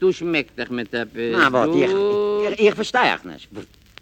Du schmeckt dich met der wat, ik ich.